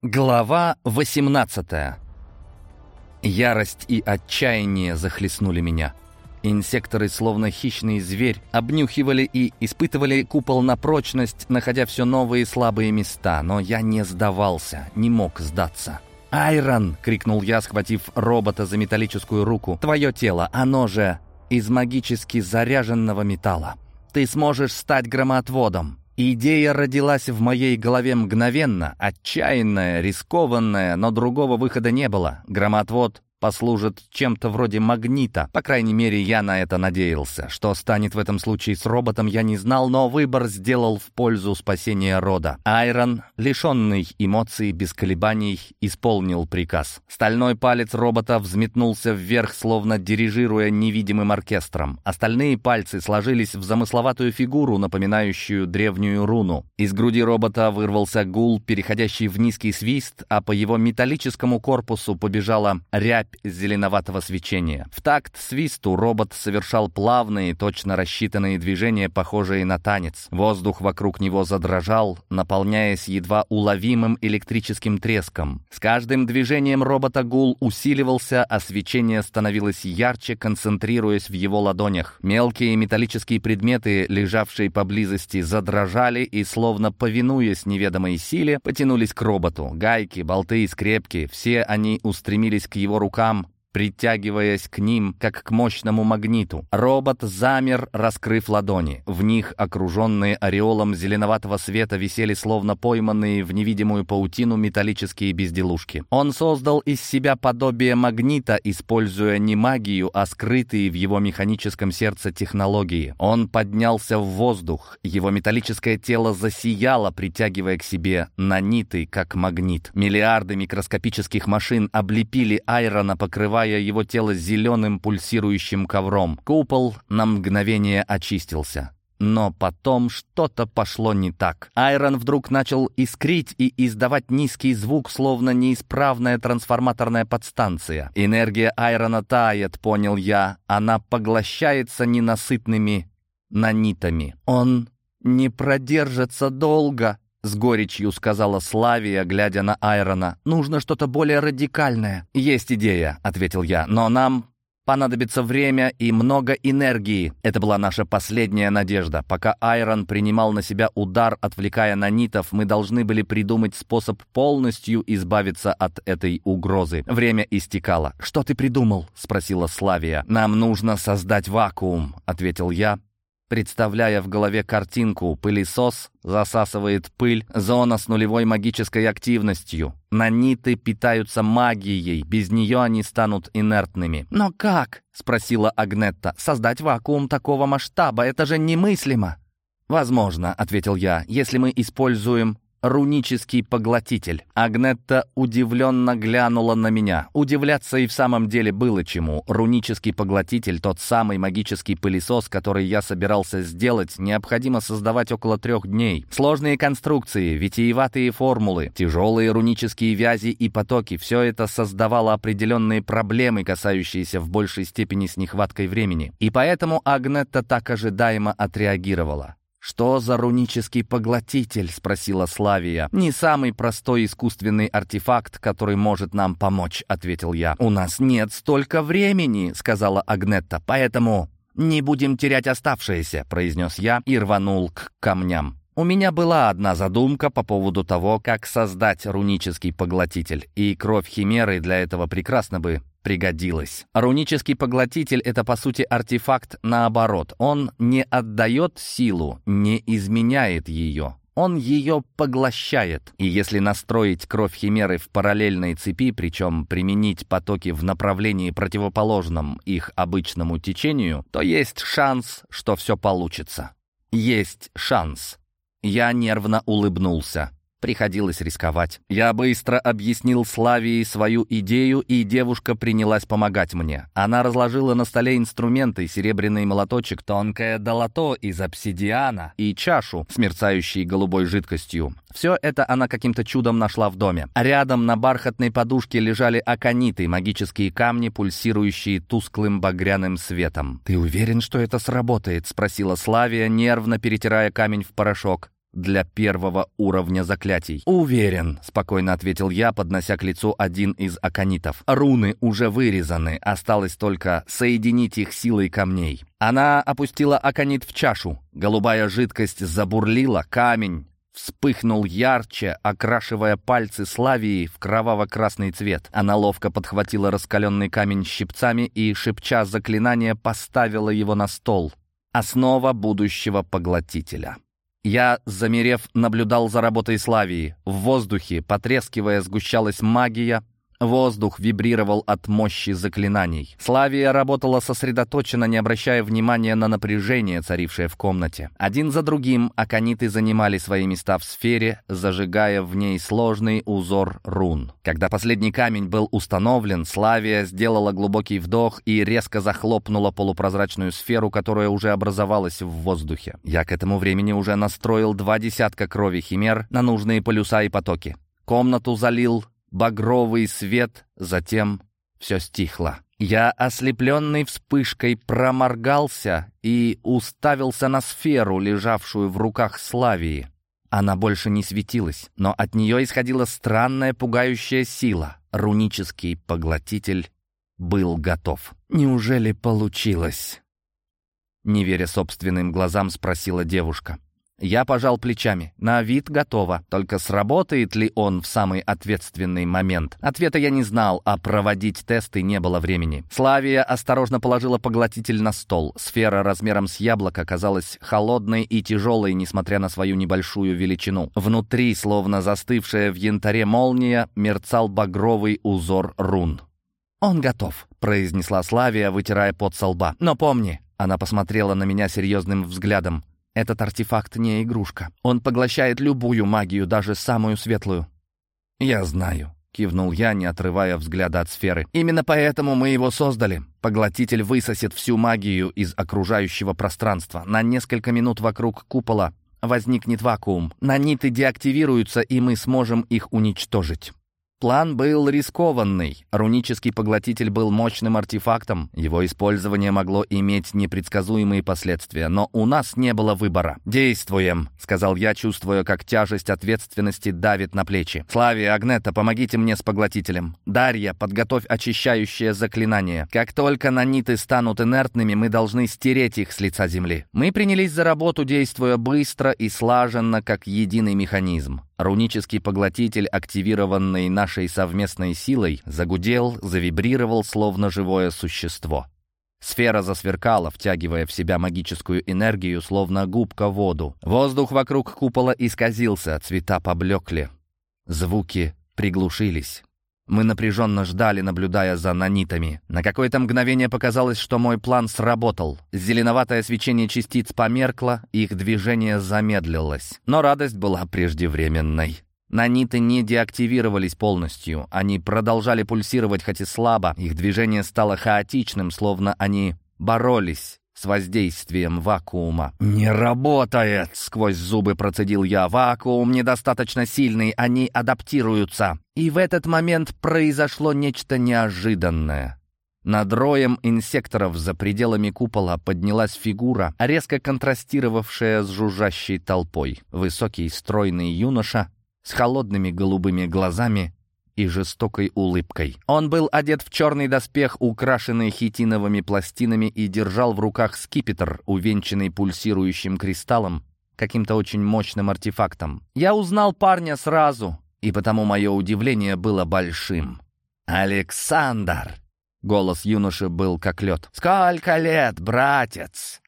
Глава 18 Ярость и отчаяние захлестнули меня. Инсекторы, словно хищный зверь, обнюхивали и испытывали купол на прочность, находя все новые слабые места, но я не сдавался, не мог сдаться. «Айрон!» — крикнул я, схватив робота за металлическую руку. «Твое тело, оно же из магически заряженного металла. Ты сможешь стать громоотводом!» Идея родилась в моей голове мгновенно, отчаянная, рискованная, но другого выхода не было. Громотвод послужит чем-то вроде магнита. По крайней мере, я на это надеялся. Что станет в этом случае с роботом, я не знал, но выбор сделал в пользу спасения рода. Айрон, лишенный эмоций, без колебаний, исполнил приказ. Стальной палец робота взметнулся вверх, словно дирижируя невидимым оркестром. Остальные пальцы сложились в замысловатую фигуру, напоминающую древнюю руну. Из груди робота вырвался гул, переходящий в низкий свист, а по его металлическому корпусу побежала рябь рябь зеленоватого свечения. В такт свисту робот совершал плавные, точно рассчитанные движения, похожие на танец. Воздух вокруг него задрожал, наполняясь едва уловимым электрическим треском. С каждым движением робота гул усиливался, а свечение становилось ярче, концентрируясь в его ладонях. Мелкие металлические предметы, лежавшие поблизости, задрожали и, словно повинуясь неведомой силе, потянулись к роботу. Гайки, болты и скрепки — все они устремились к его рукам, рукам, притягиваясь к ним, как к мощному магниту. Робот замер, раскрыв ладони. В них, окруженные ореолом зеленоватого света, висели словно пойманные в невидимую паутину металлические безделушки. Он создал из себя подобие магнита, используя не магию, а скрытые в его механическом сердце технологии. Он поднялся в воздух. Его металлическое тело засияло, притягивая к себе наниты, как магнит. Миллиарды микроскопических машин облепили Айрона, покрывая покрывая его тело зеленым пульсирующим ковром. Купол на мгновение очистился. Но потом что-то пошло не так. Айрон вдруг начал искрить и издавать низкий звук, словно неисправная трансформаторная подстанция. Энергия Айрона тает, понял я. Она поглощается ненасытными нанитами. Он не продержится долго, с горечью сказала Славия, глядя на Айрона. «Нужно что-то более радикальное». «Есть идея», — ответил я, — «но нам понадобится время и много энергии. Это была наша последняя надежда. Пока Айрон принимал на себя удар, отвлекая нанитов, мы должны были придумать способ полностью избавиться от этой угрозы. Время истекало. «Что ты придумал?» — спросила Славия. «Нам нужно создать вакуум», — ответил я, представляя в голове картинку «Пылесос засасывает пыль, зона с нулевой магической активностью. Наниты питаются магией, без нее они станут инертными». «Но как?» — спросила Агнетта. «Создать вакуум такого масштаба — это же немыслимо». «Возможно», — ответил я, — «если мы используем рунический поглотитель. Агнетта удивленно глянула на меня. Удивляться и в самом деле было чему. Рунический поглотитель, тот самый магический пылесос, который я собирался сделать, необходимо создавать около трех дней. Сложные конструкции, витиеватые формулы, тяжелые рунические вязи и потоки — все это создавало определенные проблемы, касающиеся в большей степени с нехваткой времени. И поэтому Агнетта так ожидаемо отреагировала. «Что за рунический поглотитель?» — спросила Славия. «Не самый простой искусственный артефакт, который может нам помочь», — ответил я. «У нас нет столько времени», — сказала Агнетта, «поэтому не будем терять оставшееся», — произнес я и рванул к камням. У меня была одна задумка по поводу того, как создать рунический поглотитель, и кровь Химеры для этого прекрасно бы пригодилось. Рунический поглотитель — это, по сути, артефакт наоборот. Он не отдает силу, не изменяет ее. Он ее поглощает. И если настроить кровь химеры в параллельной цепи, причем применить потоки в направлении противоположном их обычному течению, то есть шанс, что все получится. Есть шанс. Я нервно улыбнулся. Приходилось рисковать. Я быстро объяснил Славии свою идею, и девушка принялась помогать мне. Она разложила на столе инструменты, серебряный молоточек, тонкое долото из обсидиана и чашу с мерцающей голубой жидкостью. Все это она каким-то чудом нашла в доме. Рядом на бархатной подушке лежали акониты, магические камни, пульсирующие тусклым багряным светом. «Ты уверен, что это сработает?» — спросила Славия, нервно перетирая камень в порошок для первого уровня заклятий. «Уверен», — спокойно ответил я, поднося к лицу один из аконитов. «Руны уже вырезаны, осталось только соединить их силой камней». Она опустила аконит в чашу. Голубая жидкость забурлила, камень вспыхнул ярче, окрашивая пальцы Славии в кроваво-красный цвет. Она ловко подхватила раскаленный камень щипцами и, шепча заклинание, поставила его на стол. Основа будущего поглотителя. Я, замерев, наблюдал за работой Славии. В воздухе, потрескивая, сгущалась магия — Воздух вибрировал от мощи заклинаний. Славия работала сосредоточенно, не обращая внимания на напряжение, царившее в комнате. Один за другим акониты занимали свои места в сфере, зажигая в ней сложный узор рун. Когда последний камень был установлен, Славия сделала глубокий вдох и резко захлопнула полупрозрачную сферу, которая уже образовалась в воздухе. Я к этому времени уже настроил два десятка крови химер на нужные полюса и потоки. Комнату залил багровый свет, затем все стихло. Я, ослепленный вспышкой, проморгался и уставился на сферу, лежавшую в руках Славии. Она больше не светилась, но от нее исходила странная пугающая сила. Рунический поглотитель был готов. «Неужели получилось?» Не веря собственным глазам, спросила девушка. Я пожал плечами. На вид готово. Только сработает ли он в самый ответственный момент? Ответа я не знал, а проводить тесты не было времени. Славия осторожно положила поглотитель на стол. Сфера размером с яблоко казалась холодной и тяжелой, несмотря на свою небольшую величину. Внутри, словно застывшая в янтаре молния, мерцал багровый узор рун. «Он готов», — произнесла Славия, вытирая пот со лба. «Но помни, она посмотрела на меня серьезным взглядом. Этот артефакт не игрушка. Он поглощает любую магию, даже самую светлую. «Я знаю», — кивнул я, не отрывая взгляда от сферы. «Именно поэтому мы его создали. Поглотитель высосет всю магию из окружающего пространства. На несколько минут вокруг купола возникнет вакуум. Наниты деактивируются, и мы сможем их уничтожить». План был рискованный. Рунический поглотитель был мощным артефактом. Его использование могло иметь непредсказуемые последствия, но у нас не было выбора. «Действуем», — сказал я, чувствуя, как тяжесть ответственности давит на плечи. «Славия, Агнета, помогите мне с поглотителем. Дарья, подготовь очищающее заклинание. Как только наниты станут инертными, мы должны стереть их с лица земли». Мы принялись за работу, действуя быстро и слаженно, как единый механизм. Рунический поглотитель, активированный на нашей совместной силой загудел, завибрировал, словно живое существо. Сфера засверкала, втягивая в себя магическую энергию, словно губка воду. Воздух вокруг купола исказился, а цвета поблекли. Звуки приглушились. Мы напряженно ждали, наблюдая за нанитами. На какое-то мгновение показалось, что мой план сработал. Зеленоватое свечение частиц померкло, их движение замедлилось. Но радость была преждевременной. Наниты не деактивировались полностью, они продолжали пульсировать, хоть и слабо, их движение стало хаотичным, словно они боролись с воздействием вакуума. «Не работает!» — сквозь зубы процедил я. «Вакуум недостаточно сильный, они адаптируются». И в этот момент произошло нечто неожиданное. Над роем инсекторов за пределами купола поднялась фигура, резко контрастировавшая с жужжащей толпой. Высокий, стройный юноша с холодными голубыми глазами и жестокой улыбкой. Он был одет в черный доспех, украшенный хитиновыми пластинами, и держал в руках скипетр, увенчанный пульсирующим кристаллом, каким-то очень мощным артефактом. Я узнал парня сразу, и потому мое удивление было большим. «Александр!» — голос юноши был как лед. «Сколько лет, братец?»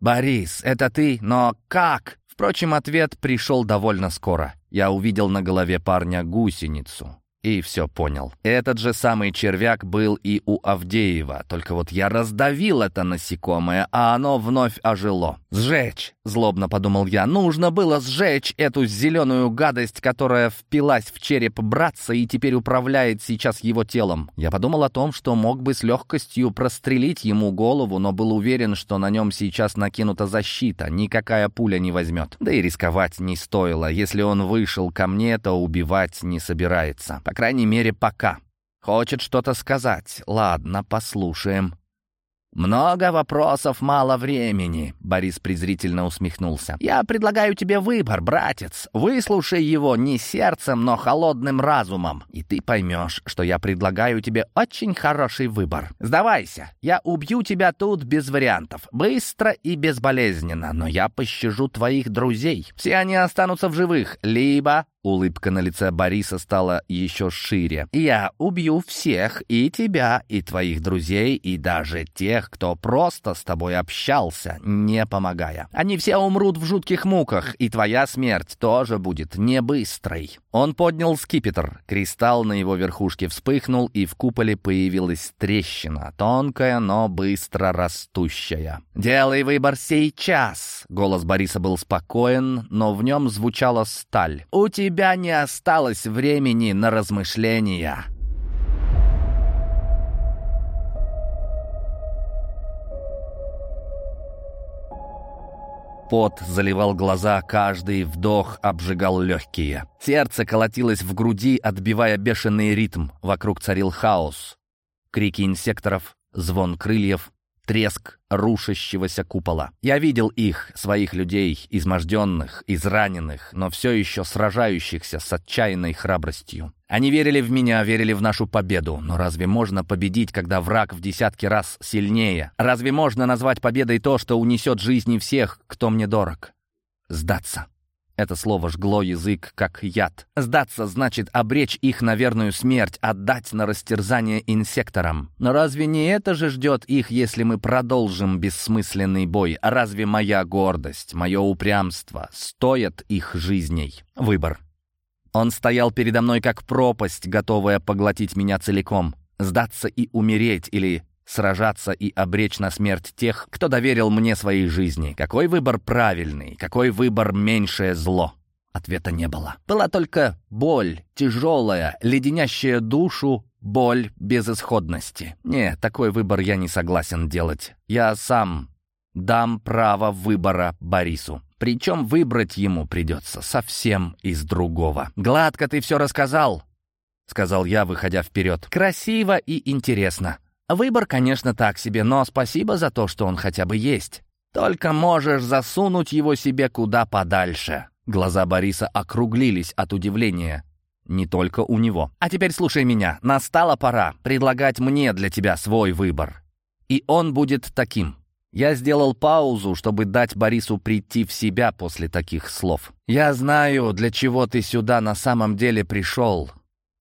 «Борис, это ты? Но как?» Впрочем, ответ пришел довольно скоро я увидел на голове парня гусеницу. И все понял. Этот же самый червяк был и у Авдеева, только вот я раздавил это насекомое, а оно вновь ожило. «Сжечь!» — злобно подумал я. «Нужно было сжечь эту зеленую гадость, которая впилась в череп братца и теперь управляет сейчас его телом». Я подумал о том, что мог бы с легкостью прострелить ему голову, но был уверен, что на нем сейчас накинута защита, никакая пуля не возьмет. Да и рисковать не стоило. Если он вышел ко мне, то убивать не собирается. По крайней мере, пока. Хочет что-то сказать. Ладно, послушаем. «Много вопросов, мало времени», — Борис презрительно усмехнулся. «Я предлагаю тебе выбор, братец. Выслушай его не сердцем, но холодным разумом, и ты поймешь, что я предлагаю тебе очень хороший выбор. Сдавайся, я убью тебя тут без вариантов, быстро и безболезненно, но я пощажу твоих друзей. Все они останутся в живых, либо Улыбка на лице Бориса стала еще шире. «Я убью всех, и тебя, и твоих друзей, и даже тех, кто просто с тобой общался, не помогая. Они все умрут в жутких муках, и твоя смерть тоже будет не быстрой». Он поднял скипетр. Кристалл на его верхушке вспыхнул, и в куполе появилась трещина, тонкая, но быстро растущая. «Делай выбор сейчас!» Голос Бориса был спокоен, но в нем звучала сталь. «У тебя тебя не осталось времени на размышления. Пот заливал глаза, каждый вдох обжигал легкие. Сердце колотилось в груди, отбивая бешеный ритм. Вокруг царил хаос. Крики инсекторов, звон крыльев, треск, рушащегося купола. Я видел их, своих людей, изможденных, израненных, но все еще сражающихся с отчаянной храбростью. Они верили в меня, верили в нашу победу. Но разве можно победить, когда враг в десятки раз сильнее? Разве можно назвать победой то, что унесет жизни всех, кто мне дорог? Сдаться. Это слово жгло язык, как яд. Сдаться значит обречь их на верную смерть, отдать на растерзание инсекторам. Но разве не это же ждет их, если мы продолжим бессмысленный бой? А разве моя гордость, мое упрямство стоят их жизней? Выбор. Он стоял передо мной как пропасть, готовая поглотить меня целиком. Сдаться и умереть, или сражаться и обречь на смерть тех, кто доверил мне своей жизни? Какой выбор правильный? Какой выбор меньшее зло? Ответа не было. Была только боль, тяжелая, леденящая душу, боль безысходности. Не, такой выбор я не согласен делать. Я сам дам право выбора Борису. Причем выбрать ему придется совсем из другого. «Гладко ты все рассказал», — сказал я, выходя вперед. «Красиво и интересно. Выбор, конечно, так себе, но спасибо за то, что он хотя бы есть. Только можешь засунуть его себе куда подальше». Глаза Бориса округлились от удивления. Не только у него. «А теперь слушай меня. Настала пора предлагать мне для тебя свой выбор. И он будет таким». Я сделал паузу, чтобы дать Борису прийти в себя после таких слов. «Я знаю, для чего ты сюда на самом деле пришел.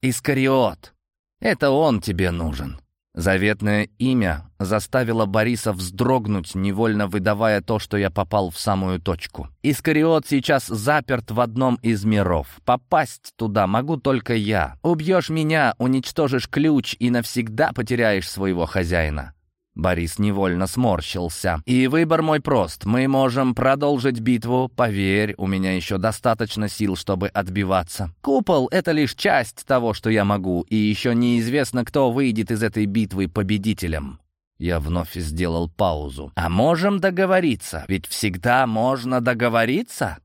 Искариот. Это он тебе нужен. Заветное имя заставило Бориса вздрогнуть, невольно выдавая то, что я попал в самую точку. Искариот сейчас заперт в одном из миров. Попасть туда могу только я. Убьешь меня, уничтожишь ключ и навсегда потеряешь своего хозяина. Борис невольно сморщился. «И выбор мой прост. Мы можем продолжить битву. Поверь, у меня еще достаточно сил, чтобы отбиваться. Купол — это лишь часть того, что я могу, и еще неизвестно, кто выйдет из этой битвы победителем». Я вновь сделал паузу. «А можем договориться? Ведь всегда можно договориться?»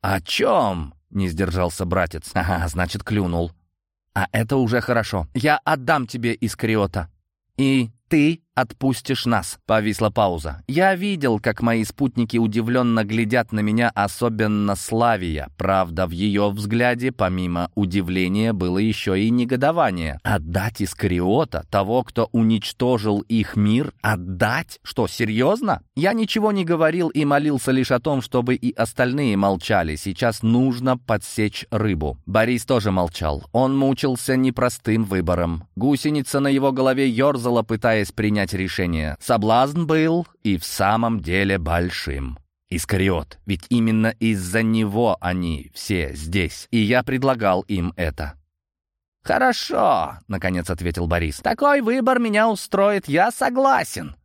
«О чем?» — не сдержался братец. «Ага, значит, клюнул». «А это уже хорошо. Я отдам тебе Искариота». «И ты отпустишь нас?» — повисла пауза. «Я видел, как мои спутники удивленно глядят на меня, особенно Славия. Правда, в ее взгляде, помимо удивления, было еще и негодование. Отдать Искариота, того, кто уничтожил их мир? Отдать? Что, серьезно? Я ничего не говорил и молился лишь о том, чтобы и остальные молчали. Сейчас нужно подсечь рыбу». Борис тоже молчал. Он мучился непростым выбором. Гусеница на его голове ерзала, пытаясь принять принять решение. Соблазн был и в самом деле большим. Искариот, ведь именно из-за него они все здесь, и я предлагал им это. «Хорошо», — наконец ответил Борис. «Такой выбор меня устроит, я согласен».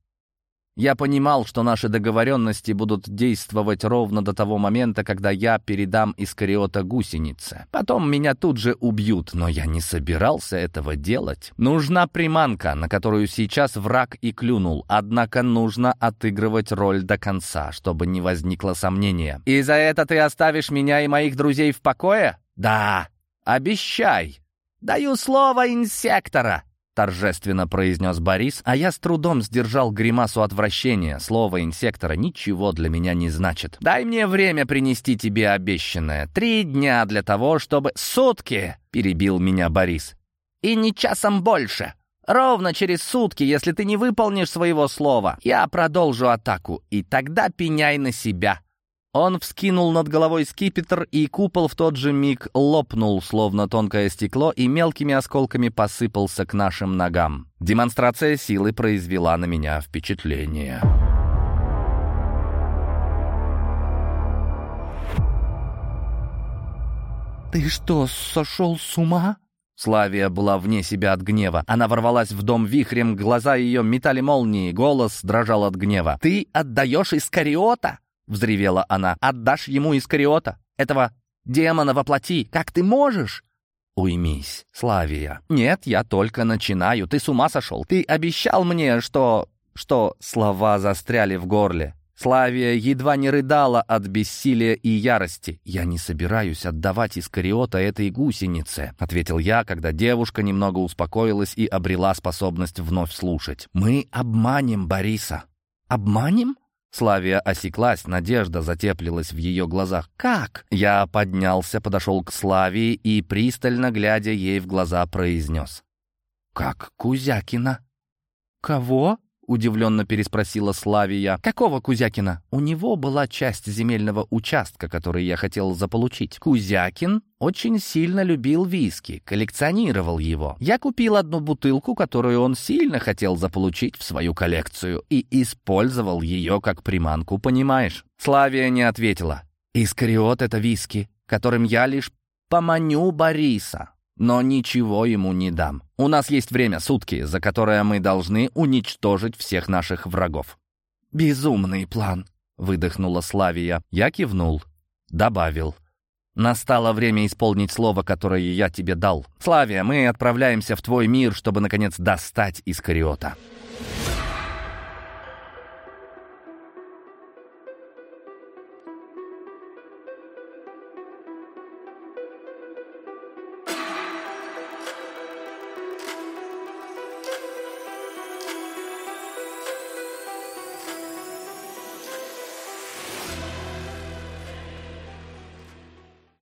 Я понимал, что наши договоренности будут действовать ровно до того момента, когда я передам Искариота гусенице. Потом меня тут же убьют, но я не собирался этого делать. Нужна приманка, на которую сейчас враг и клюнул, однако нужно отыгрывать роль до конца, чтобы не возникло сомнения. «И за это ты оставишь меня и моих друзей в покое?» «Да, обещай!» «Даю слово инсектора!» — торжественно произнес Борис, а я с трудом сдержал гримасу отвращения. Слово инсектора ничего для меня не значит. «Дай мне время принести тебе обещанное. Три дня для того, чтобы...» «Сутки!» — перебил меня Борис. «И не часом больше!» Ровно через сутки, если ты не выполнишь своего слова, я продолжу атаку, и тогда пеняй на себя. Он вскинул над головой скипетр, и купол в тот же миг лопнул, словно тонкое стекло, и мелкими осколками посыпался к нашим ногам. Демонстрация силы произвела на меня впечатление. «Ты что, сошел с ума?» Славия была вне себя от гнева. Она ворвалась в дом вихрем, глаза ее метали молнии, голос дрожал от гнева. «Ты отдаешь Искариота? — взревела она. «Отдашь ему Искариота? Этого демона воплоти? Как ты можешь?» «Уймись, Славия». «Нет, я только начинаю. Ты с ума сошел? Ты обещал мне, что...» Что слова застряли в горле. Славия едва не рыдала от бессилия и ярости. «Я не собираюсь отдавать Искариота этой гусенице», — ответил я, когда девушка немного успокоилась и обрела способность вновь слушать. «Мы обманем Бориса». «Обманем?» Славия осеклась, надежда затеплилась в ее глазах. «Как?» Я поднялся, подошел к Славии и, пристально глядя ей в глаза, произнес. «Как Кузякина?» «Кого?» Удивленно переспросила Славия. «Какого Кузякина?» «У него была часть земельного участка, который я хотел заполучить. Кузякин очень сильно любил виски, коллекционировал его. Я купил одну бутылку, которую он сильно хотел заполучить в свою коллекцию, и использовал ее как приманку, понимаешь?» Славия не ответила. «Искариот — это виски, которым я лишь поманю Бориса. Но ничего ему не дам. У нас есть время, сутки, за которое мы должны уничтожить всех наших врагов». «Безумный план», — выдохнула Славия. Я кивнул. Добавил. Настало время исполнить слово, которое я тебе дал. Славия, мы отправляемся в твой мир, чтобы, наконец, достать Искариота.